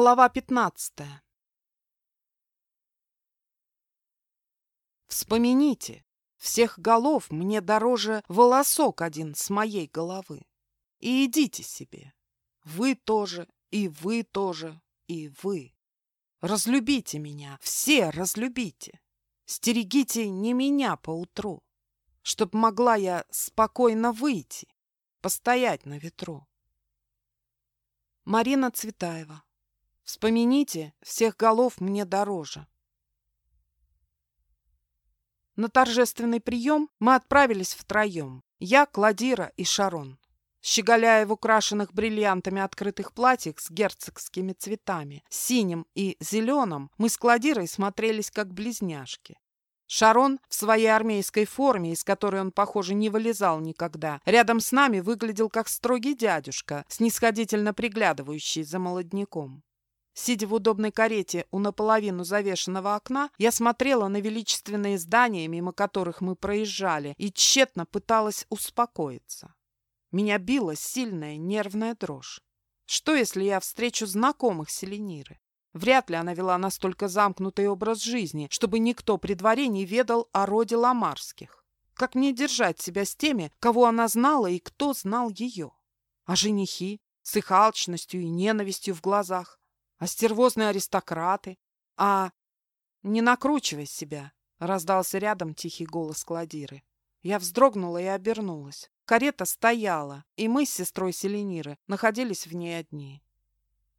Глава пятнадцатая. Вспомините, всех голов мне дороже волосок один с моей головы. И идите себе. Вы тоже, и вы тоже, и вы. Разлюбите меня, все разлюбите. Стерегите не меня поутру, чтоб могла я спокойно выйти, постоять на ветру. Марина Цветаева Вспомините, всех голов мне дороже. На торжественный прием мы отправились втроем. Я, Кладира и Шарон. Щеголяя в украшенных бриллиантами открытых платьях с герцогскими цветами, синим и зеленым, мы с Кладирой смотрелись как близняшки. Шарон в своей армейской форме, из которой он, похоже, не вылезал никогда, рядом с нами выглядел как строгий дядюшка, снисходительно приглядывающий за молодняком. Сидя в удобной карете у наполовину завешенного окна, я смотрела на величественные здания, мимо которых мы проезжали, и тщетно пыталась успокоиться. Меня била сильная нервная дрожь. Что, если я встречу знакомых Селениры? Вряд ли она вела настолько замкнутый образ жизни, чтобы никто при дворе не ведал о роде Ламарских. Как мне держать себя с теми, кого она знала и кто знал ее? А женихи с их алчностью и ненавистью в глазах? А стервозные аристократы, а... Не накручивай себя, раздался рядом тихий голос Кладиры. Я вздрогнула и обернулась. Карета стояла, и мы с сестрой Селениры находились в ней одни.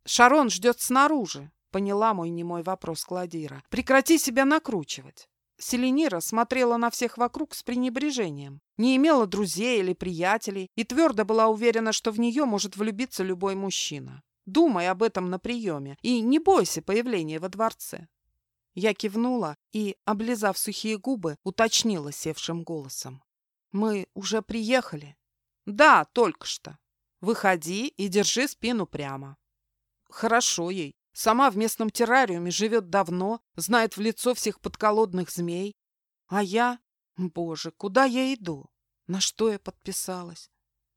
«Шарон ждет снаружи», — поняла мой немой вопрос Кладира. «Прекрати себя накручивать». Селенира смотрела на всех вокруг с пренебрежением. Не имела друзей или приятелей и твердо была уверена, что в нее может влюбиться любой мужчина. Думай об этом на приеме и не бойся появления во дворце. Я кивнула и, облизав сухие губы, уточнила севшим голосом. «Мы уже приехали?» «Да, только что. Выходи и держи спину прямо». «Хорошо ей. Сама в местном террариуме живет давно, знает в лицо всех подколодных змей. А я... Боже, куда я иду? На что я подписалась?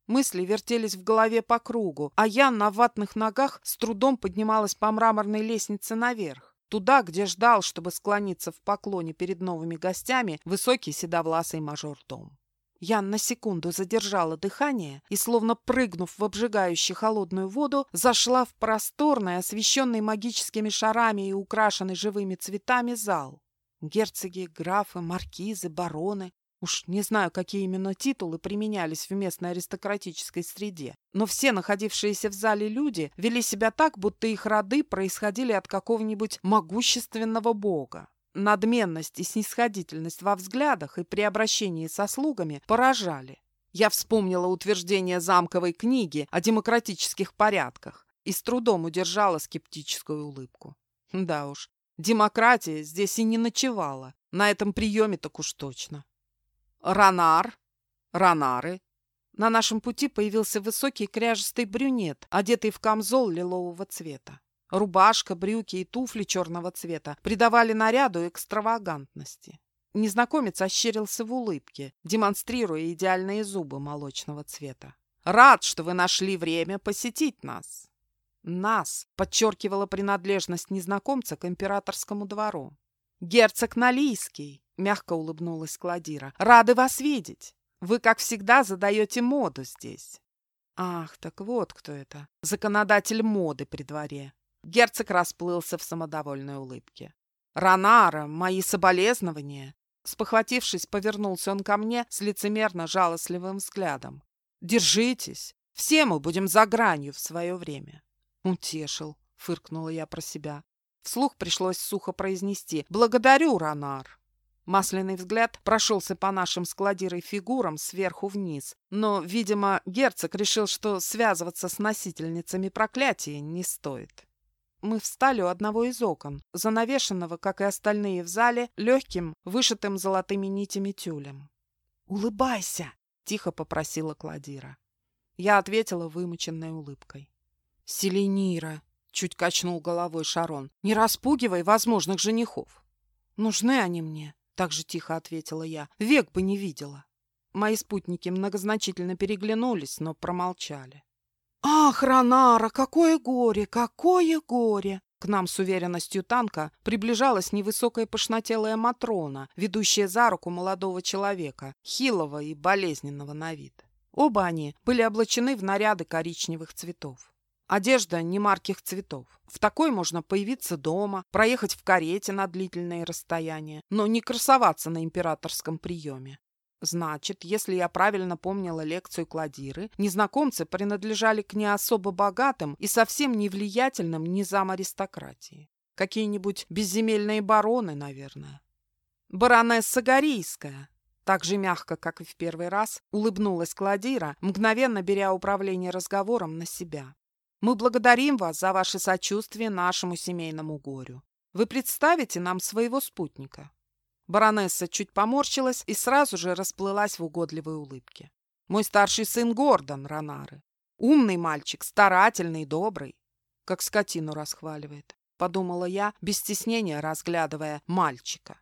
Мысли вертелись в голове по кругу, а я на ватных ногах с трудом поднималась по мраморной лестнице наверх, туда, где ждал, чтобы склониться в поклоне перед новыми гостями, высокий седовласый мажор-дом. Я на секунду задержала дыхание и, словно прыгнув в обжигающую холодную воду, зашла в просторный, освещенный магическими шарами и украшенный живыми цветами зал. Герцоги, графы, маркизы, бароны, Уж не знаю, какие именно титулы применялись в местной аристократической среде, но все находившиеся в зале люди вели себя так, будто их роды происходили от какого-нибудь могущественного бога. Надменность и снисходительность во взглядах и при обращении со слугами поражали. Я вспомнила утверждение замковой книги о демократических порядках и с трудом удержала скептическую улыбку. Да уж, демократия здесь и не ночевала, на этом приеме так уж точно. Ранар, ранары. На нашем пути появился высокий кряжестый брюнет, одетый в камзол лилового цвета. Рубашка, брюки и туфли черного цвета придавали наряду экстравагантности. Незнакомец ощерился в улыбке, демонстрируя идеальные зубы молочного цвета. «Рад, что вы нашли время посетить нас!» «Нас!» — подчеркивала принадлежность незнакомца к императорскому двору. «Герцог Налийский!» — мягко улыбнулась Кладира. «Рады вас видеть! Вы, как всегда, задаете моду здесь». «Ах, так вот кто это! Законодатель моды при дворе!» Герцог расплылся в самодовольной улыбке. «Ронара, мои соболезнования!» Спохватившись, повернулся он ко мне с лицемерно-жалостливым взглядом. «Держитесь! Все мы будем за гранью в свое время!» «Утешил!» — фыркнула я про себя. Вслух пришлось сухо произнести «Благодарю, Ронар!» Масляный взгляд прошелся по нашим складирой фигурам сверху вниз, но, видимо, герцог решил, что связываться с носительницами проклятия не стоит. Мы встали у одного из окон, занавешенного, как и остальные в зале, легким, вышитым золотыми нитями тюлем. «Улыбайся!» — тихо попросила Кладира. Я ответила вымученной улыбкой. «Селенира!» — чуть качнул головой Шарон. «Не распугивай возможных женихов. Нужны они мне. Так же тихо ответила я. Век бы не видела. Мои спутники многозначительно переглянулись, но промолчали. «Ах, Ронара, какое горе, какое горе!» К нам с уверенностью танка приближалась невысокая пошнотелая Матрона, ведущая за руку молодого человека, хилого и болезненного на вид. Оба они были облачены в наряды коричневых цветов. Одежда немарких цветов. В такой можно появиться дома, проехать в карете на длительные расстояния, но не красоваться на императорском приеме. Значит, если я правильно помнила лекцию Кладиры, незнакомцы принадлежали к не особо богатым и совсем не влиятельным низам аристократии. Какие-нибудь безземельные бароны, наверное. Баронесса Горийская. Так же мягко, как и в первый раз, улыбнулась Кладира, мгновенно беря управление разговором на себя. «Мы благодарим вас за ваше сочувствие нашему семейному горю. Вы представите нам своего спутника?» Баронесса чуть поморщилась и сразу же расплылась в угодливой улыбке. «Мой старший сын Гордон Ронары. Умный мальчик, старательный, добрый. Как скотину расхваливает», — подумала я, без стеснения разглядывая мальчика.